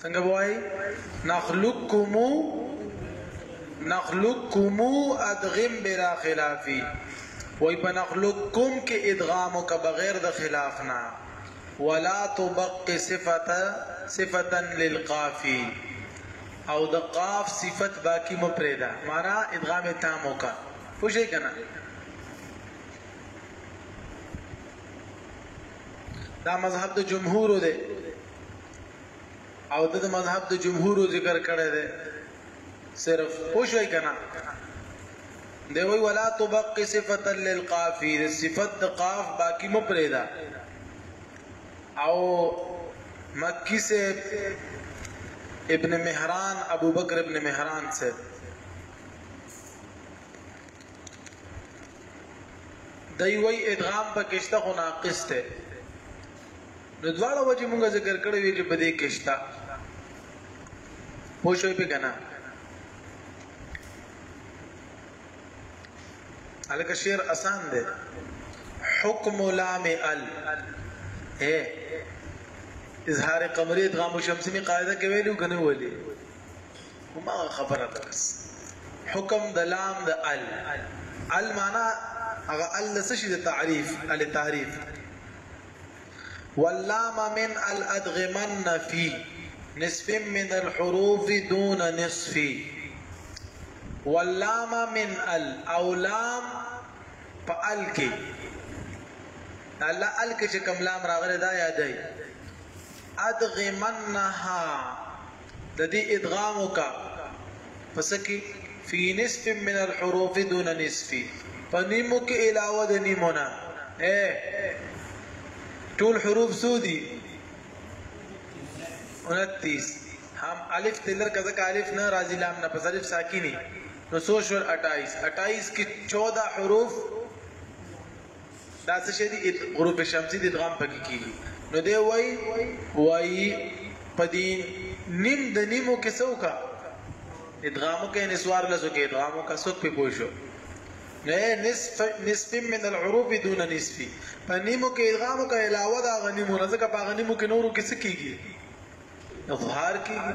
څنګه به وایي نخلقکم نخلقکم ادغم بلا خلافی وای په نخلقکم کې ادغام او بغیر د خلاف نه ولا تبق صفته صفتا للقافی او د قاف صفت باقی مپریدا معنا ادغام تام وکا خوشی کنه دا مذهب د جمهور دی او د مذهب د جمهور ذکر کړی دی صرف پوښوي کنه دی وی ولا تبق صفه للقافی د صفت د قاف باقی مپریدا او مکی سے ابن مهران ابو بکر ابن مهران سے دی وای ادغام پکې شته خو ناقص دی نو دواړه وجه مونږه ذکر کړې وی چې بده کې شته پوه شوې په کنه الکه شعر آسان دی حکم لام ال اے اظهار قمری ادغام شمسی می قاعده کې ویلو کنه ولی هماغه خبره ده بس حکم د لام د ال ال معنا هغه ال د څه شي د تعریف ال تعریف واللام من الادغمن في نصف من الحروف دون نصف واللام من ال او لام په ال کې الله ال کې چې کوم لام راغلی دا یادای ادغمنها ددی ادغام وکه په څه کی فی نصف من الحروف دون نصف په نیمو کی علاوه د نیمو نه اې ټول حروف سو دی 29 هم الف تلر کذا کا الف نه راضی لام نه پس الف ساکینی نو سوشل 28 28 کی 14 حروف دا څه شی دی غروب شمسی دی ادغام پکی کیږی نو دی وای وای په دی نیم د نیمو کې څو کا ادغامو کې نسوار لسو کې ادغامو کا سوک په پوه شو نه نصف نصف من العروب دون نصف په نیمو کې ادغامو کا علاوه دا غنیمو نه ځکه په غنیمو کې نورو کې څه کیږي اظهار کیږي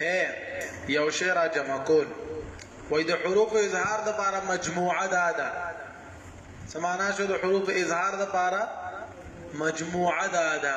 هې یو شی را جمع کول وای د حروف اظهار د پاره مجموعه دا ده سمانا شو د حروف اظهار د پاره مجموعه دا ده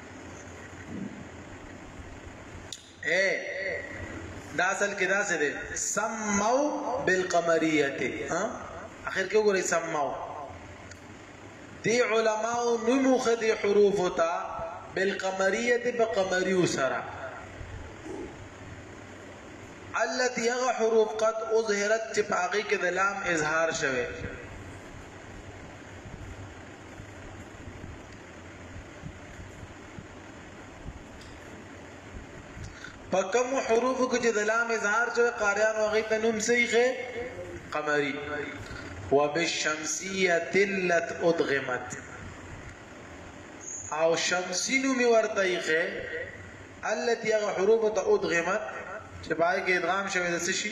اے دا اصل کې دا څه دی سمو بالقمریه ها اخر کې وګورئ سمو دی علماء نمو خدي حروف تا بالقمریه په قمری سره التي هغه حروف قد اظهرت چې پاغي کې د لام اظهار شوه په کوم حروف کې چې د لام اظهار چې قاریان او غي تنون صحیح ښه قمری وبالشمسیه تلت ادغمت او شمسی نو می ورته یې ښه التي هغه حروف ته ادغمت چې پای کې ادغام شوی د څه شي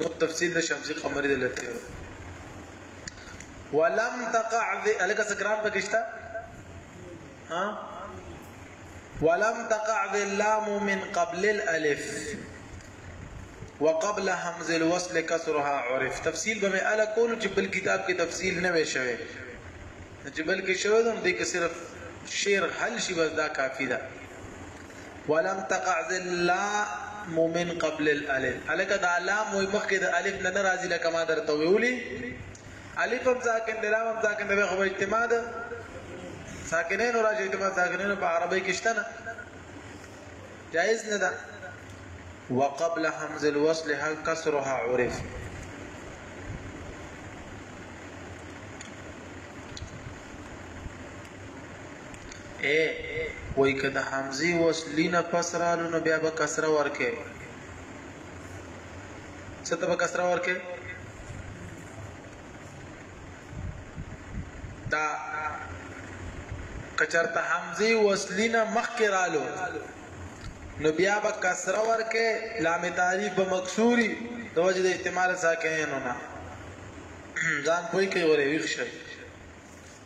نور تفصیل د شمسی قمری د لته ولم تقع الک سکران پکشتا ها ولم تقع اللام من قبل الالف وقبل همز الوصل كسرها عرف تفصيل به مې اله کول چې بل کتاب کې تفصيل نه وي شوی چې بل کې شوی نو دې کې صرف شعر حل شي بس دا کافی ده ولم تقع ذلا مؤمن قبل الالف الک دا لام وي مخکې د الف نه ناراضي لکه ما درته ویولي الف هم ساکن دی لام هم ساکن دی خو اجتماع ده ساکنین راځي اجتماع ساکنین په عربی کې شته نه جائز نه ده وقبل همز الوصل هل كسرها عرف اې وای که د همزې وس لینه پس رالو نو بیا به کسره ورکې څه ته به کسره ورکې دا کچرته همزه وصلینا مخکې رالو نو بیا به کسره ورکه لام تعریف به مکسوری د وجه د احتمال ساکنینو نه ځان پوي کوي ورې ویښ شي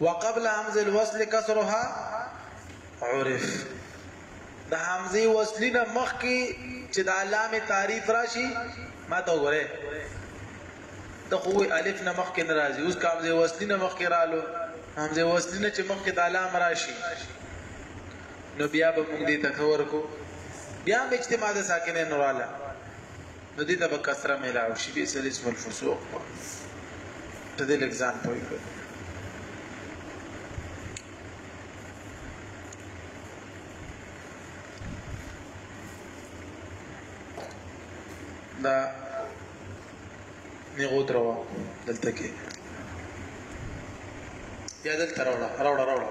وقبل همز الوصل کسرها عرف د همزه وصلی نه مخکې چې د علامه تعریف راشي ما ته وګوره ته خو الف نه مخکې ناراضي اوس کامزه وصلی نه مخکې رالو همزه وصلی نه چې مخکې د علامه راشي نو بیا به موږ دې تکور کو بیا اجتماع د ساکنه نوراله نو دې ته به کسره ملاو شي بئس الاسم الفسوق په دې لږ ځان پوي کړ دا نیغو دروا دلته کې یا دلته راوړه راوړه راوړه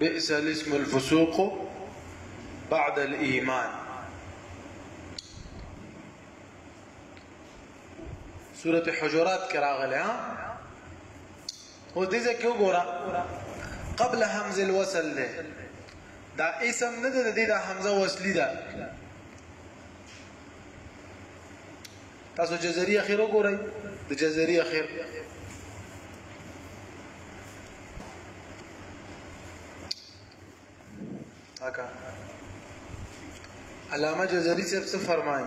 بئس الاسم الفسوق بعد الايمان سورة حجرات كراغل ها او دې ځکه وګوره قبل همز الوصل ده دا اسم نه ده د دې د حمزه وصلی ده تاسو جزري اخر وګورئ د جزري اخر اکا علامه جزري صاحب څه فرمایي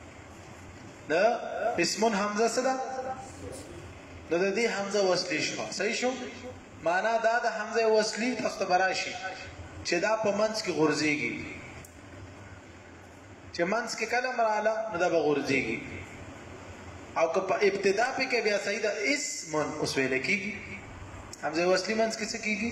د اسمن حمزه څه ده نو د دې حمزه وصلی شو صحیح شو معنا دا د حمزه وصلی تخت براشي چې دا په منځ کې غورځيږي چې منځ کې کله مراله نو دا به غورځيږي او که په ابتدا په کې بیا صحیح د اسمن اوس ویل کېږي حمزه وصلی منځ کې څه کېږي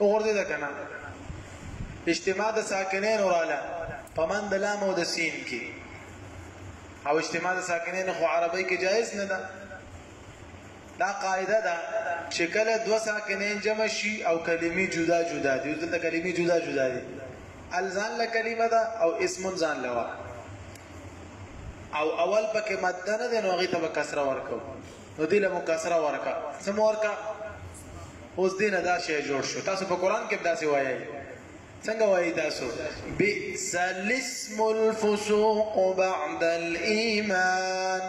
وغورځیده کنه اجتماع د ساکنین وراله په من د لام او د سین کې او اجتماع د ساکنین خو عربی کې جایز نه ده دا قاعده ده چې کله دو ساکنین جمع شي او کلمې جدا جدا دي دلته کلمې جدا جدا دي الزان له کلمه ده او اسم ځان لوا او اول پکې ماده نه ده نو هغه ته کسره ورکو نو دی له مو کسره ورکه څه مو ورکه اوس دی نه دا شی جوړ شو تاسو په قران کې داسې وایي څنګه وایي تاسو بئس الاسم الفسوق بعد الايمان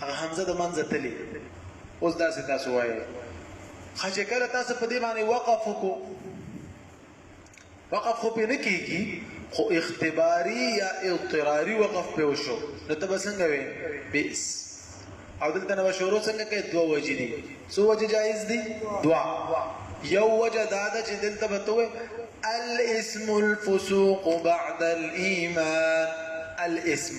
هغه حمزه د منځه تلی اوس داسې تاسو وایي خچ کله تاسو په دې باندې وقف وکړو وقف خو پې نه کېږي خو اختباري یا اضطراري وقف پې وشو نو ته به څنګه وې بئس او دلته نه به شروع څنګه کوې دوه وجې دي څو وجې جایز دي دوه یو وجه دا ده چې دلته به ته وې الاسم الفسوق بعد الايمان الاسم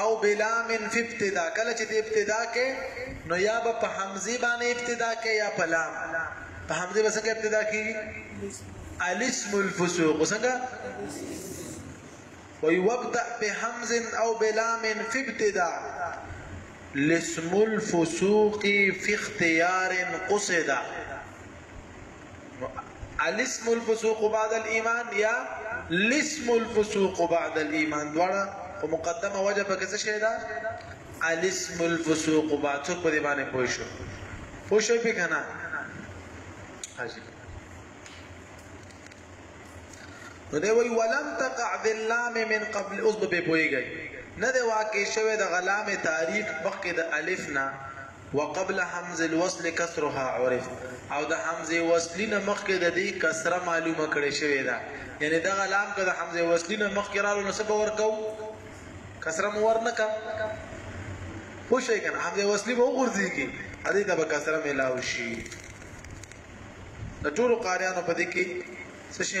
او بلام فی ابتدا کله چې د ابتدا کې نو یا به په حمزه باندې ابتدا کې یا په لام په حمزه به څنګه ابتدا کیږي الاسم الفسوق څنګه وي وابدا بحمز او بلام فی ابتدا لاسم الفسوق فی اختیار قصدا الاسم الفسوق بعد الايمان يا لاسم الفسوق بعد الايمان دواړه په مقدمه وجه په کې څه شي دا الاسم الفسوق بعد څوک په دې باندې پوه شو پوه شو په کنه حاجی نو دی وی ولم تقع باللام من قبل اوس به پويږي نه دی واقع شوی د غلام تعریف مخکې د الف نه وقبل همز الوصل کسرها عرف او د همزه وصلی نه مخکې د دې کسره معلومه کړې شوې ده یعنی دغه لام که د همزه وصلی نه مخکې رالو نو څه به ورکو کسره مو ورنکا پوه شئ کنه همزه وصلی به وغورځيږي ا دې ته به کسره ملاو شي د ټولو قاریانو په دې کې څه شي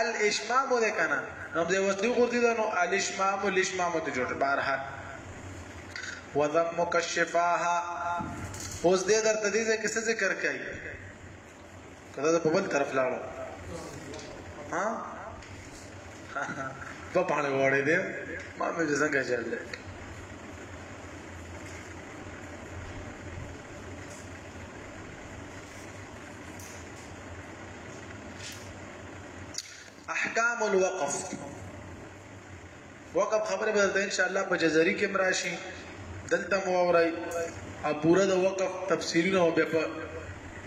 الاشمام ده کنه نو د وستی غورتی ده نو الاشمام الاشمام ته جوړ بهر حال وذم مکشفاها اوس دې درته دې ځکه څه ذکر کوي کله دا په بل طرف لاړو ها په پاڼه وړې دې ما مې څنګه چل دې احکام الوقف وقف خبره به ان شاء الله په جزري کې مراشي دلته مو اوري او پورا د وقف تفسیرونه او بیا په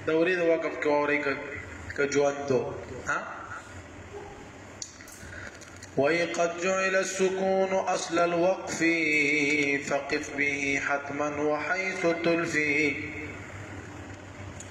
دورې د وقف کې اوري ک ژوند دو ها وای قد جعل السكون اصل الوقف فقف به حتما وحيث تلفي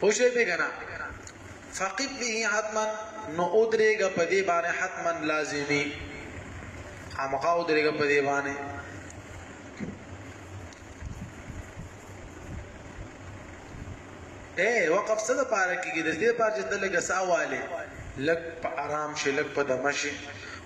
پوښې به کنه فقط به حتما نو ادرېګه په دې باندې حتما لازمي همغه ادرېګه په دې باندې اے وقف څه د پاره کېږي د دې پاره چې تلګه ساواله لګ په آرام شي لګ په دمشي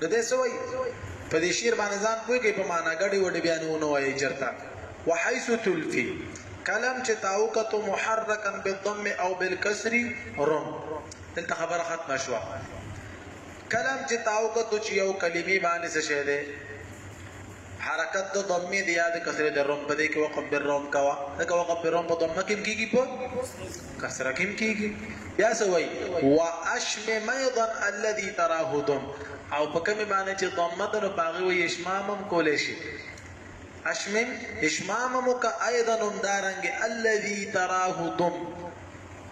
نو دی څه وایي؟ په دې شعر باندې ځان پوه کړئ، په مانا ګډې وډې بیا نو ونه وایئ چېرته وحیث تلقي کلم چې تا وکتو محرکا بالضم او بالکسر رم دلته خبره ختمه شوه کلم چې تا وکتو چې یو کلمې باندې څه شی دی حرکت د ضمې د یاد کسرې د روم په دې کې وقف بر روم کوا لکه وقف بر روم په ضمه کې کېږي په کسره کې کېږي بیا سوي واشم ميضا الذي تراه ضم او په کومه معنی چې ضمه د باغي وي اشمامم کول شي اشم اشمامم ک ايضا دارنګ الذي تراه ضم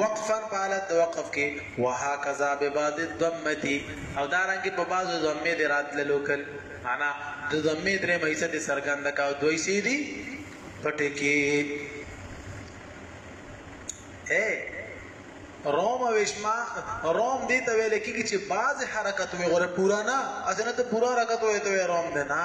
وقفاً په حالت د وقف کې، وهکذا ببعض الضمة، او دارنګه په بعضو ضمې د راتللو کل، معنی، د ضمې درېمه حصه دې څرګنده کړه او دوه حصې دې پټې کړې. اې، روم او اشمام، روم دې ته ویل کېږي چې بعضې حرکت وې غوره پوره نه، هسې نه ته پوره حرکت وایې ته وایې روم دی، نه!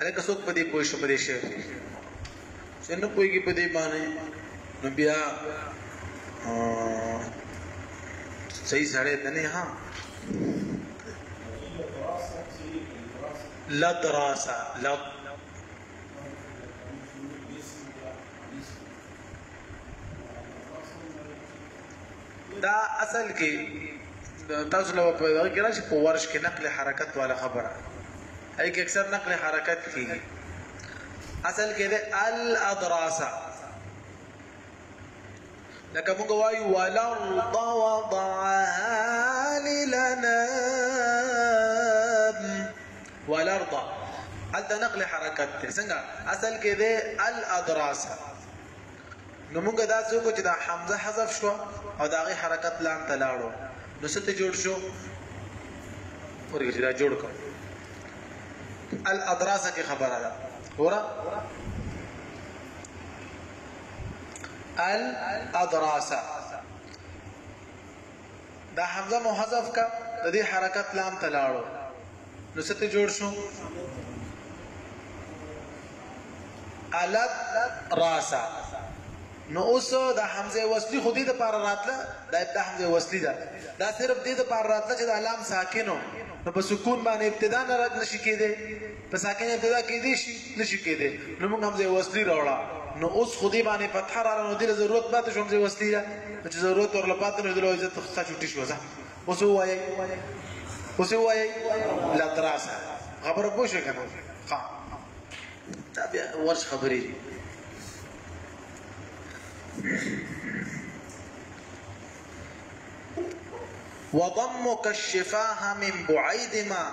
هلکه څوک په دې پوه شو په دې شعر کې چې نه پوهېږي په دې باندې نو بیا صحیح سړی ته نه ها لا دراسه لا دا اصل کې تاسو له په دغه کې راشي په ورش کې نقل حرکت والا خبره هغه کې اکثر نقل حرکت کیږي اصل کې ده الاضراس لکه موږ وایو والارض وضعها للنام والارض هلته نقل حرکت ته څنګه اصل کې ده الاضراس نو موږ دا څه وکړو چې دا حمزه حذف شو او دا غي حرکت لام ته لاړو نو څه ته جوړ شو ورګه چې دا جوړ کړو الادراسه کې خبره ده ورا الادراسه دا حمزه مو حذف کا د دې حرکت لام ته لاړو نو څه ته جوړ شو الت راسا نو اوس د حمزه وصلی خو دې د پار راتله د ابدا حمزه وصلی ده دا صرف دې د پار راتله چې د لام ساکنو نو په سکون باندې ابتدا نه رد نشي کېده په ساکنه ابتدا کېدی شي نشي کېدی نو موږ هم ځای وصلي راوړه نو اوس خو دې باندې فتحه رااله نو دې ضرورت پاتې شو هم ځای وصلي ده چې ضرورت ورله پاتې نشو دلو عزت خو چوټي شو ځه اوس وایي اوس وایي لا تراسه خبره پوه شو کنه ها دا بیا ورش خبرې دي وضمك الشفاه من بعيد ما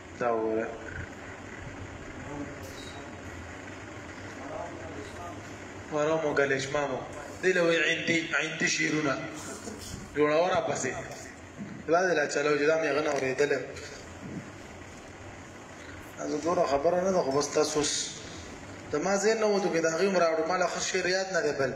دا وګوره مرام او ګلشمامو دی له عندي عندي شیرونه جوړاو را پسې دا دی لا چلو چې دا مې غنه اورېدل از دوره خبره نه ده خو بس تاسو د ما زین نه وته کې دا غي عمر اړو مال خو شعر یاد نه دی بل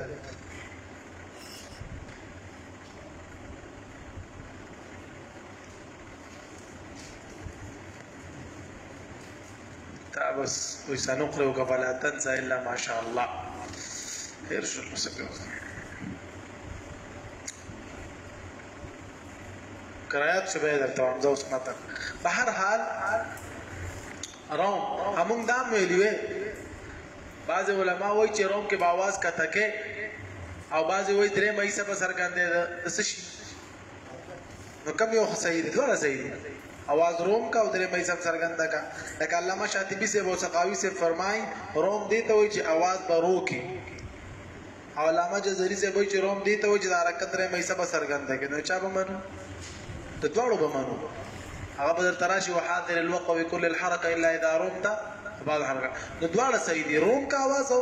تا بس وي سنقرئ فلا تنسى الا ما شاء الله خير شو مسكو قرایات شوه درته هم زه اوس ماته په هر حال روم همون دا ویلی وی بعض علما وایي چې روم کې باواز کته کې او بعض وایي درې مې سبا سرګندې ده څه شي نو کم یو صحیح دی دوه صحیح دی اواز روم کا او درې مې سم سرګند کا لکه علامه شاطبی سے بو سقاوی سے فرمای روم دی ته وی چې اواز به روکی او علامه جزری سے وی چې روم دی ته وی چې حرکت درې مې سم سرګند کې نو چا به منو ته دواړو به منو هغه بدر تراشی وحاضر الوقوع بكل الحركه الا اذا رمت بعد حرکت نو دواړه صحیح دی روم کا اواز او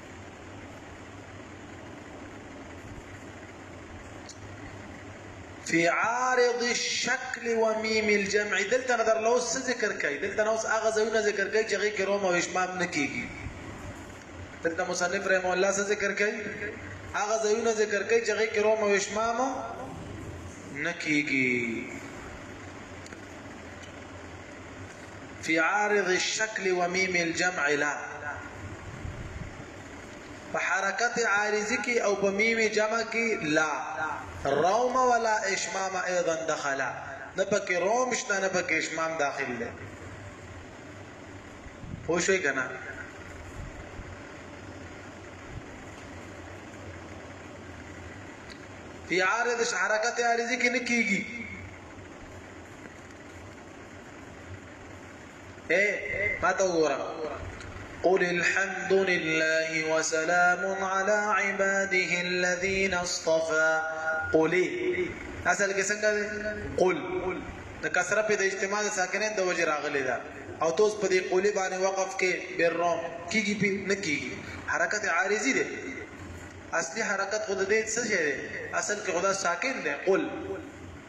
فی عارض الشکل و میم الجمع دلته نظر له اوس ذکر کوي دلته اوس هغه ځایونه ذکر کوي چې هغه کې روم او اشمام نه کیږي دلته مصنف رحم الله څه ذکر کوي هغه ځایونه ذکر کوي چې هغه کې روم او اشمام نه کیږي فی عارض الشکل و میم الجمع لا په حرکت عارضی کی او په میم جمع کی لا روم ولا اشمام ایضا دخلا نه پکې روم شته نه پکې اشمام داخل دی پوه شوئ که نه فی عارض حرکت عارضی کې نه کیږي اے ماته وګوره قل الحمد لله وسلام على عباده الذين اصطفى قل اصل کې څنګه دی قل د کسره په د اجتماع ساکنین د وجه راغلی دا او توس په دې قولی باندې وقف کې بیرو کیږي په نه کیږي حرکت عارضی دی اصلي حرکت خود دې څه شي اصل کې خدا ساکن دی قل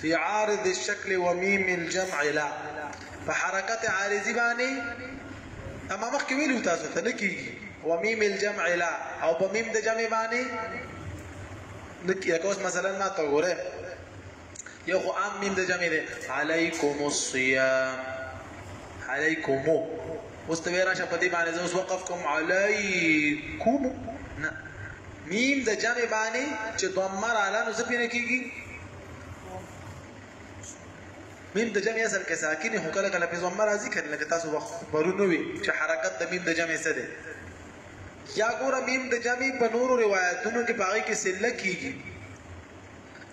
فی عارض الشکل و میم الجمع لا په حرکت عارضی باندې اما مخکې ویلو تاسو ته نکیږي و میم الجمع لا او په میم د جمع باندې نکیږي اوس مثلا ما ته وګوره یو خو عام میم د جمع دی علیکم الصیام علیکم اوس ته راشه په دې باندې زه اوس وقف کوم علیکم نه ميم د جمع باندې چې ضمه رااله نو څه پینه کیږي میم د جمع اصل کې ساکن هو کله کله په ضمه راځي کله لکه تاسو وخت برونو وي چې حرکت د میم د جمع څه ده یا ګوره میم د جمع په نورو روایتونو کې پاره کې سله کیږي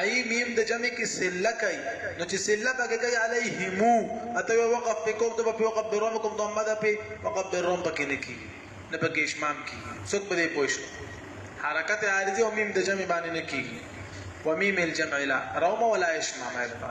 ای میم د جمع کې سله کوي نو چې سله پکې کوي علیهم اته وقف په کوم ته په وقف بروم کوم ضمه ده په وقف بروم پکې نه کیږي نه پکې اشمام کیږي څوک به دې پوښ حرکت عارضه او میم د جمع باندې نه کیږي ومیم الجمع لا روم ولا اشمام ایضا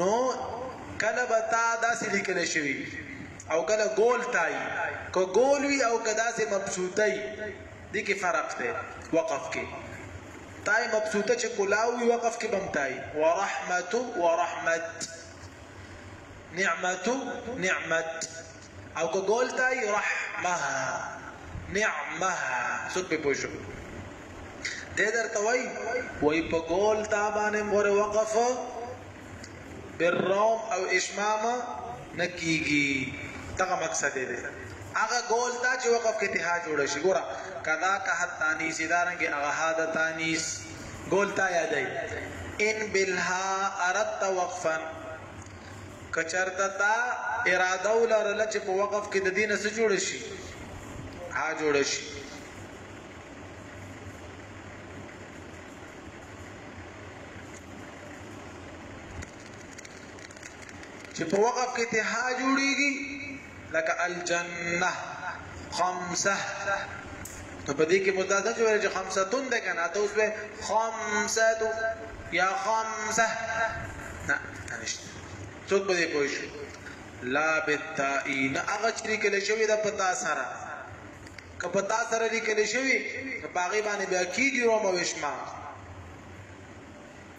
نو کله به تا داسې لیکل شوي او کله ګول تاي که ګول وي او که داسې مبسوطه وي دې کې فرق دی وقف کې تاي مبسوطه چې کلاو وي وقف کې بم تاي ورحمت ورحمت نعمت نعمت او که ګول ته یې رحمها نعمها څوک به پوه شو دې درته وای وای په ګول تا باندې مور وقف بالروم او اشمام نه کیږي دغه مقصد دی هغه ګول تا چې وقف کې ته جوړ شي ګوره کذا که حتانی سیدارنګ هغه حادثه تانیس ګول تا یادای ان بالها اردت وقفا که چرته تا اراده ولرله چې په وقف کې د دینه څه جوړ شي ها جوړ شي چې په وقف کې ته ها جوړيږي لکه الجنه خمسه نو په دې کې مو تاسو چې ویل چې خمساتون ده کنه ته اوس به خمساتو یا خمسه نه نشته څوک به دې پوه شي لا بالتائی نه هغه چې لیکل شوی ده په تا سره که په تا سره لیکل شوی په هغه باندې بیا کیږي او موشما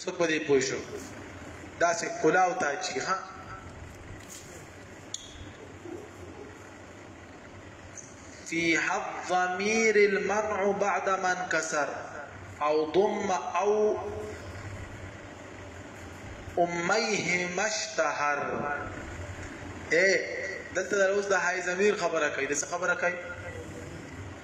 څه په دې پوه شو داسې کلاو ته چی ها فی حظ ضمیر المنع بعد من کسر او ضم او امیه مشتهر اے دلته اوس د حای ضمیر خبره کوي د څه خبره کوي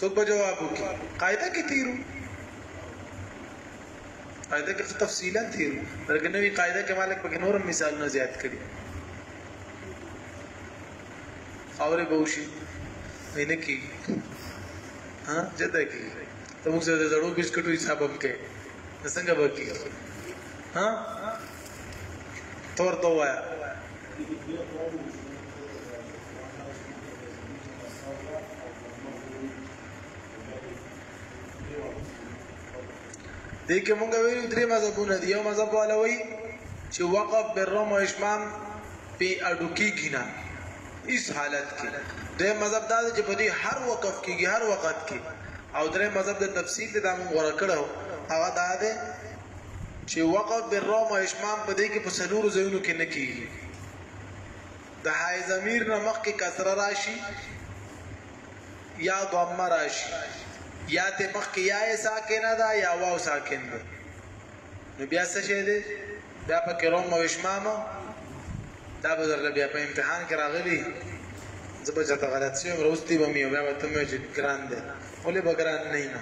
څوک به جواب وکړي قاعده کې تیرو قاعده کې تفصیلا تیرو درګه نوې قاعده کې مالک پکې نور مثال نه زیات کړي خاورې به وشي نه کی ها جدا کی ته موږ سره زړو بسکټو حساب هم کې څنګه به کی ها ته ورته ووایه دې کې مونږ ویلو درې مذهبونه دي یو مذهب والا وایي چې وقف برم او اشمام په اډو کېږي نه هیڅ حالت کې دې مذهب دا چې په دې هر وقف کېږي هر وخت کې او درې مذهب د تفصیل د دامن غوړه کړو هغه دا ده چې وقف بالروم او اشمام په دې کې په څلورو ځایونو کې نه کېږي د حای ضمیر نه مخکې کسره راشي یا ضمه راشي یا ته مخکې یا یې ساکنه ده یا واو ساکن ده نو بیا څه شی دی بیا په کې روم او اشمام دا به درله بیا په امتحان کې راغلي زه به چاته غلط شم وروستي به مې بیا به ته مې چې ګران دی ولې به ګران نه یم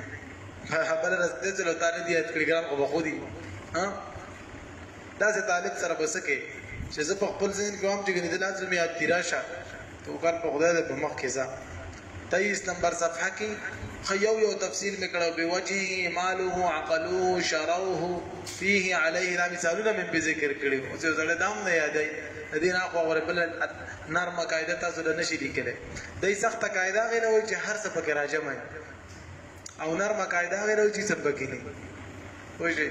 بل رس دې څلو تعالی دې یاد کړی ګرام خو بخودي ها دا سه طالب سره بسکه چې زه په خپل ذهن کې هم چې ګنې دلان زمي یاد تیرا شه تو کار په خدای دې په مخ کې ځه 23 نمبر صفحه کې خيو یو تفسیر میکړو به وجهه ماله عقله شروه فيه عليه دا مثالونه من به ذکر کړی او چې زړه دام نه یادای دین اخو غره بل نرمه قاعده تاسو له نشي لیکل دای سخت قاعده غنه وای چې هر څه پکې راجمه او نرمه قاعده غیر او چې سبکی نه وشه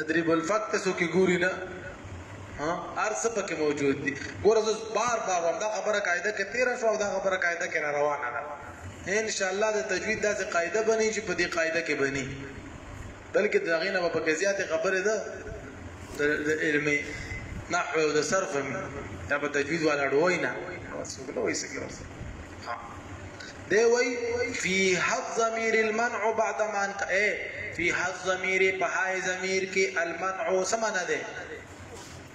ادریب الفقت سو کې ګوري نه ها ارس پکې موجود دي ګور زه بار بار دا خبره قاعده کې 13 شو دا خبره قاعده کې روانه ده ان شاء الله د تجوید داسې قاعده بنی چې په دې قاعده کې بنی بلکې د هغې نه به پکې زیاتې خبرې ده د علمي نحو او د صرف مې دا په تجوید والا ډوی نه څوک نه وایي سګر ها دی وای فی حد ضمیر المنع بعد ما انت اے فی حد ضمیر په هاي ضمیر کې المنع سمنه ده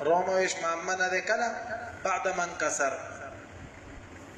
رونوش مامنه ده کله بعد من کسر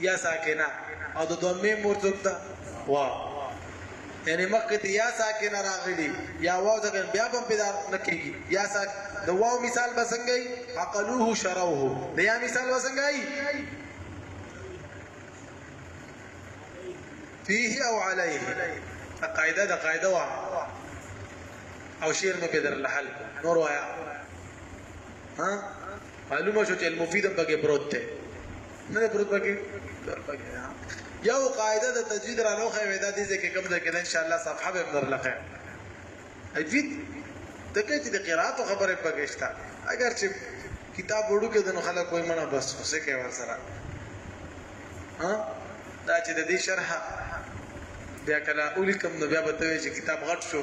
یا ساکنه او د دوه میم مور څوک ده واو یعنی مخکې ته یا ساکنه راغلی یا واو ځکه بیا به پیدا نکېږي یا ساک د واو مثال به څنګه وي عقلوه شروه د یا مثال به څنګه وي فيه او عليه قاعده د قاعده وا او شعر مې بدر الحل نور وایا ها معلومه شو چې المفید هم پکې پروت دی نه دی پروت پکې یو قاعده د تجوید را لوخه وې دا دې ځکه کوم ځای کې ان شاء الله صفحه به در لخه تجوید د کې چې د قرات خبره پکې شته اگر چې کتاب وړو کې د خلک کوئی منه بس څه کوي ور سره ها دا چې د دې شرح بیا کله اولیکم نو بیا به ته چې کتاب غټ شو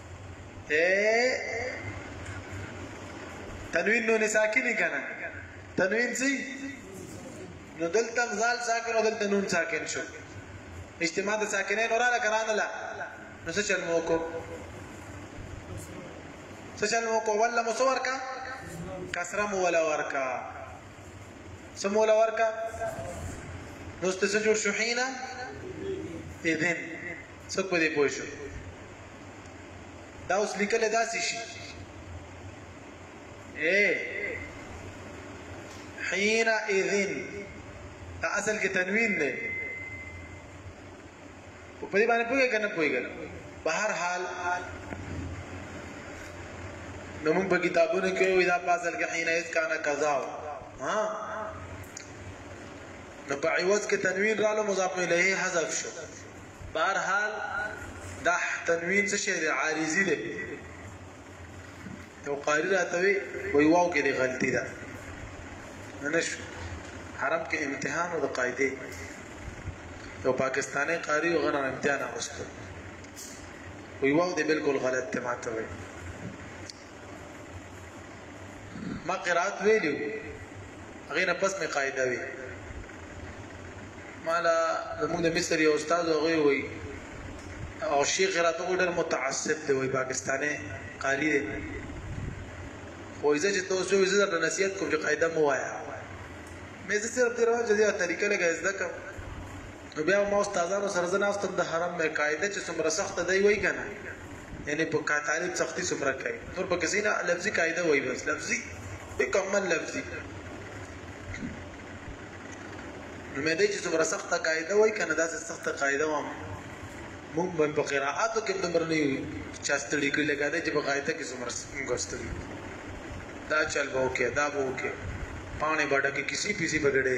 اے تنوین نون ساکنی کنه تنوین سی نو دلته زال ساکن او دلته نون ساکن شو اجتماع د ساکنین وراله کرانه لا نو څه چل مو کو څه چل مو کو ولا مصور کا کسره مو ولا ورکا سمو ولا ورکا نو ست څه جوړ شو حینا اذن څوک په دې پوه شو دا اوس لیکل داسې شي اے حين اذن دا اصل کې تنوین دی په دې باندې پوهه کنه پوهه په هر حال نو موږ په کتابونو کې وې دا پاسل کې حين اذ کانا قضا ها نو په عوض کې تنوین رالو مضاف الیه حذف شو بهرحال دا تنوین څه شی دی عارضی دی یو قاری راته وی وی واو کې دی غلطی ده نه شو حرم کې امتحان او د قاعده یو پاکستانی قاری او غنا امتحان اغوستو وی واو دی بالکل غلط ته ماته وی ما قرات ویلو هغه نه پس می قاعده وی مالا زموږ د مصر یو استاد هغه وی او شیخ قرات وګ ډیر متعصب دی وی پاکستاني قاری دی خو ایزه چې تاسو وی زړه نصیحت کوم چې قاعده مو وایا مې زه صرف درو چې دا طریقه لګا زده کوم نو بیا هم استادانو سره زه ناست د حرم مې قاعده چې څومره سخت دی وای کنه یعنی په کا طالب سختی څومره کوي نور په کسي نه لفظي قاعده وای بس لفظي مکمل لفظي نو مې دې چې څومره سخت قاعده وای کنه دا سخت قاعده و مونږ باندې په قراءات کې دمر نه یو چې استړي کې لګا دې چې په قاعده کې څومره څنګه استړي دا چل وو کې دا وو کې پانی بڑا کې کسی پیسی بغړې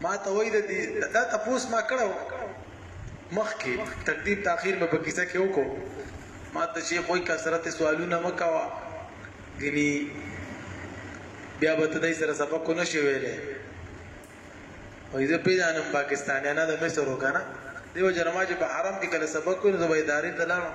ما ته وای د دې دا تاسو ما کړو مخ کې تقدیم تاخير مې په کیسه کې وکړو ما ته شیخ وای کثرت سوالونه مکوا غني بیا به ته دای سره سبق نه شي ویلې وای زه پیژنم پاکستاني نه د مصر وکنه دیو جرما چې په حرم کې کله سبق کوي زه به ادارې ته لاړم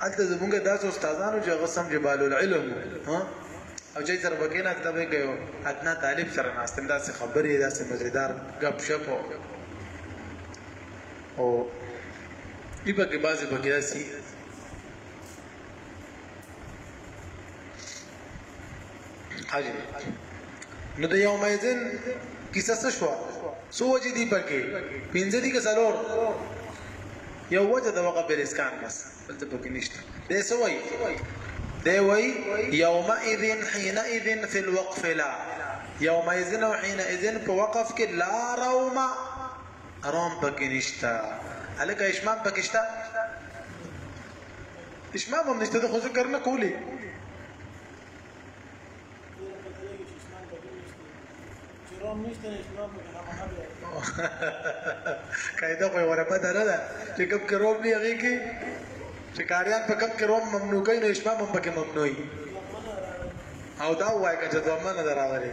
هلته زمونږ داسې استادانو چې هغه سم جبال العلم ها او چې سره به کېناست دا به یو ادنا طالب سره ناست دا څه خبرې دا څه مزیدار غب شپ او دی په کې بازي په کې داسي حاجی نو د یوم ایزن کیسه څه شو سو وجه دی پکې پنځه دي که څلور یو وجه د وقف بالاسکان بس بل څه پکې نشته دې څه وایي دی وایي یوم اذن حين اذن فی الوقف لا یوم اذن او حين اذن په وقف کې لا روم روم پکې نشته الکه اشمام پکې شته اشمام هم نشته ده خو ذکر نه کولی قاعده خو ولا بده نه ده چې کوم کې روم نه هغه کې چې کاریان په کوم کې روم ممنوع کوي نو اشمام هم پکې ممنوعي او دا وایي چې دوه منه دراغلي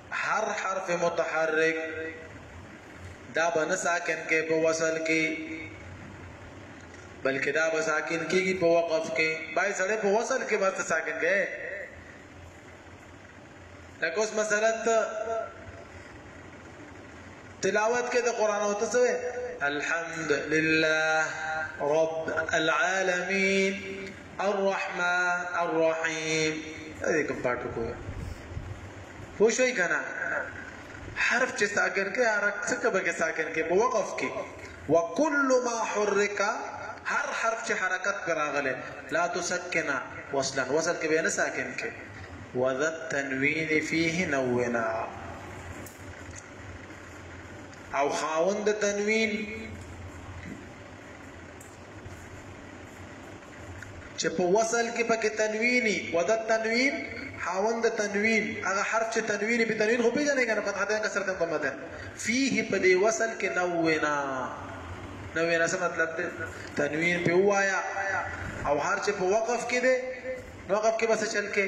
هر حرف متحرک دا به نه ساکن کې په وصل کې بلکې دا به ساکن کېږي په وقف کې بای سره په وصل کې ورته ساکن کې لکه اوس مثلا تلاوت کې د قران او ته الحمد لله رب العالمين الرحمن الرحیم دې کوم پاټو کو پوه شوي که نه حرف چې ساکن کې حرف څه به کې ساکن کې په وقف کې وکل ما حرک هر حرف چې حرکت پر راغله لا تسکنا وصلا وصل کې به نه ساکن کې وذا التنوین فيه نونا او خاوند تنوین چې په وصل کې پکې تنوینی و د تنوین حاوند تنوین هغه حرف چې تنوین په تنوین خو پیژنې کنه فتحه ده کسر ده ضمه ده فيه په دې وصل کې نوینا نوینا څه مطلب ده تنوین په وایا او هر چې په وقف کې ده وقف کې بس چل کې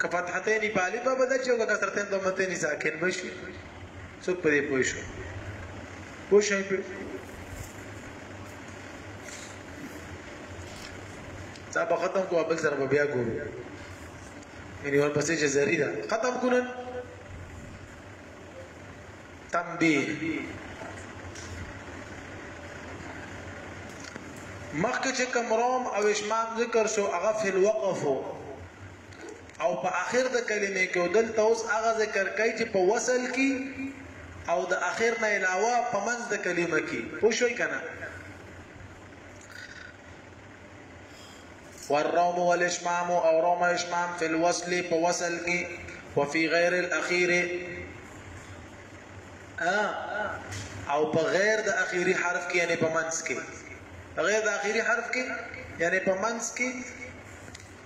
که فتحتين بالغه بدل شي او که کسرتين ضمتين ساکن بشي څوک په دې پوه شو پوه شئ دا په ختم کو بل سره بیا ګورو یعنی ور پسې چې زری ده ختم کو نن تنبیه مخکې چې کوم روم او اشمام ذکر شو هغه فل وقفو او په اخر د کلمې کې او دلته اوس هغه ذکر کوي چې په وصل کې او د اخر نه علاوه په منځ د کلمه کې پوه شوي که نه والروم والاشمام او روم اشمام فی الوصل په وصل کې وفي غیر الاخیر او په غیر د اخیری حرف کې یعنی په منځ کې غیر د اخیری حرف کې یعنی په منځ کې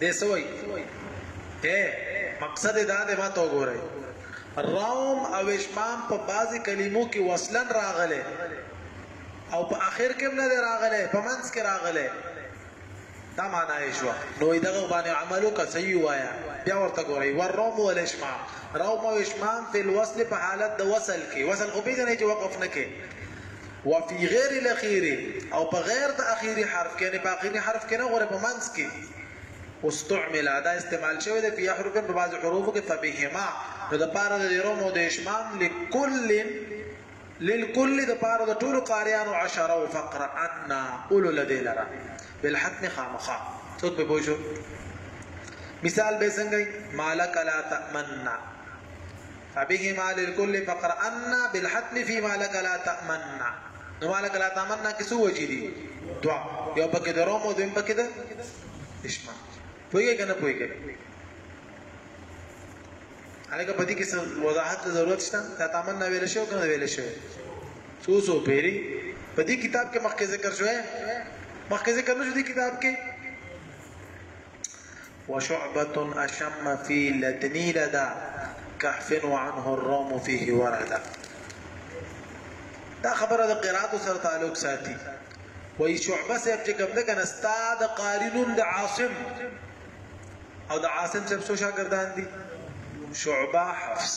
دې سوي اے مقصد دا دی ما ته وګورئ روم او اشمام په بعضی کلمو کې وصلن راغله او په اخر کې نه راغله په منځ کې راغله دا معنا یې شو نو دغه باندې عملو کا صحیح وایا بیا ورته ګورئ ور روم او اشمام روم او اشمام په الوصل په حالت د وصل کې وصل خو به نه چې وقف نه کې وفي غير الاخير او په غير د اخيري حرف کې يعنې په اخيري حرف کې نه غورې په منځ کې استعمل دا استعمال شوی دی فی احرف په بعض حروفو کې فبهما نو د پاره د ډیرو مو د اشمام لکل للکل د پاره د ټول قاریانو عشره او فقر ان اولو لدی لرا بالحتم خامخا څوک به پوښو مثال به څنګه مالک لا تامننا فبهما للكل فقرأن بالحتم فيما لك لا تأمن نو ما لك لا تأمن کې څو وجې دي دوا یو پکې د روم او دویم پکې د اشما پوهیږي کنه پوهیږي هغه په دې کې څه وضاحت ضرورت شته لا تأمن نه ویل شو کنه ویل شو څو څو پیری په دې کتاب کې مخکې ذکر شوی مخکې ذکر نشو دې کتاب کې وشعبة أشم في لدني لدى كهف وعنه الروم فيه وردا دا خبره د قرات سره تعلق ساتي وای شعبه صاحب چې کوم ده کنه ستا د قاری نوم د عاصم او د عاصم صاحب څو شاګردان دي شعبه حفص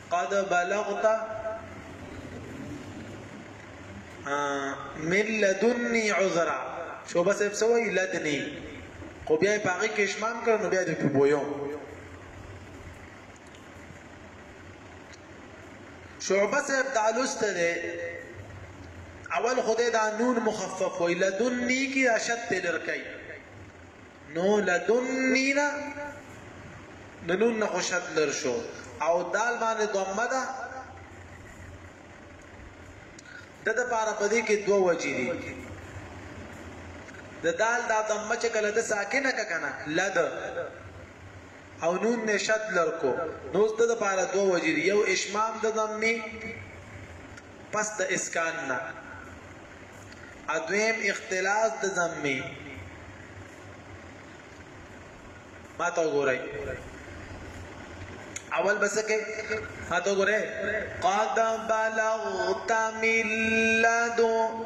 قد بلغت من لدني عذرا شو بس اب سوي لدني خو بیا په هغه کې شمام کړ نو بیا د پویو شعبه صاحب دا لسته ده اول خدای دا نون مخفف وی لدنی کی اشد تلرکی نو لدنی نه د نون نه خوشد لر شو او دال باندې دومه ده د د پاره پدې کې دوه وجې دي د دال دا دمه چې کله د ساکنه کا کنه لد او نون نشد لرکو نو د د پاره دوه وجې دي یو اشمام د دمه پس د اسکان نه ادویم اختلاس د ضمه ما ته وګورئ اول بس کې ما ته وګورئ قد بلغت من لدن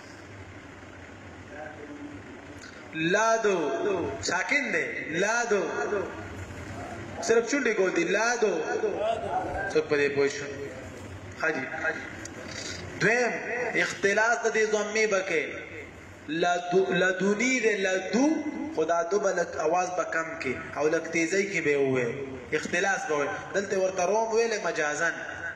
لادو ساکن دی لادو صرف چونډې ګول دي لادو څوک په دې پوه شو حاجي دویم اختلاس د دې ضمې بکې لدونی دی لدو خدا دو بلک اواز به کم کې او لک تیزی کې به وې اختلاس به وې دلته ورته روم ویلې مجازن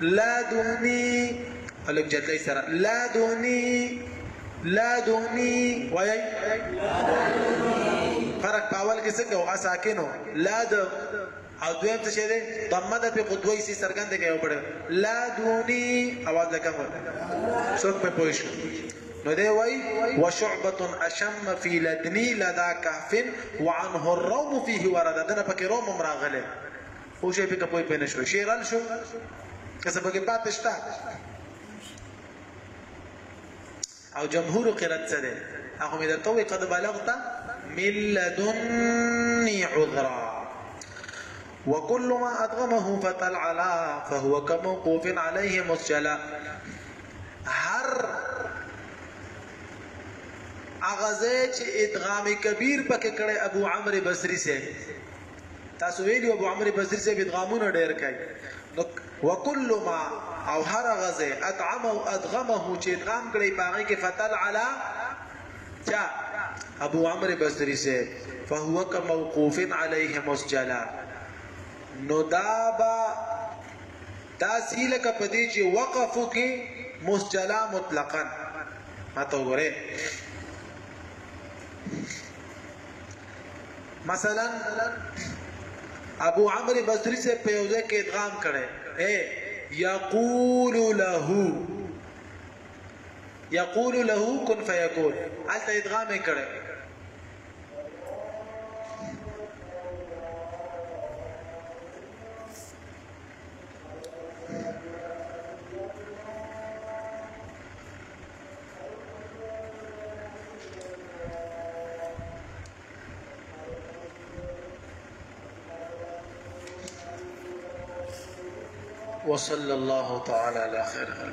لا دوني الک جدلای سره لا دوني لا دوني وای فرق پاول کې څنګه او اساکنو لا د او دویم څه شه ده ضمه ده په قدوی سي سرګند کې او پړ لا دوني اواز لکه مو څوک په پوښ نو دی وای وشعبه اشم فی لدنی لدا کهف وعنه الروم فيه ورد دنه پکې روم راغله خو شي پکې پوي پوي نه شو شي رل شو که څه پکې پاتې شته او جمهور قرات سره هغه مې درته وي قد بلغت من لدني عذرا وكل ما ادغمه فتل على فهو كموقوف عليه مسجلا هر اغازه چې ادغام کبیر پکې کړي ابو عمرو بصری سه تاسو ویلو ابو عمرو بصری صاحب ادغامونه ډیر کوي نو وکل ما او هر غزه ادعم او ادغمه چې ادغام کړي باغې کې فتل علا چا ابو عمرو بصری صاحب فهو كموقوف عليه مسجلا نو دا با دا سیله ک پدې چې وقف کې مسجلا مطلقاً ماته وره مثلا ابو عمرو بصری سے په یو ځای کې ادغام کړي اے یقول له یقول له کن فیکون الته ادغام کړي وصلى الله تعالى على خير خلقه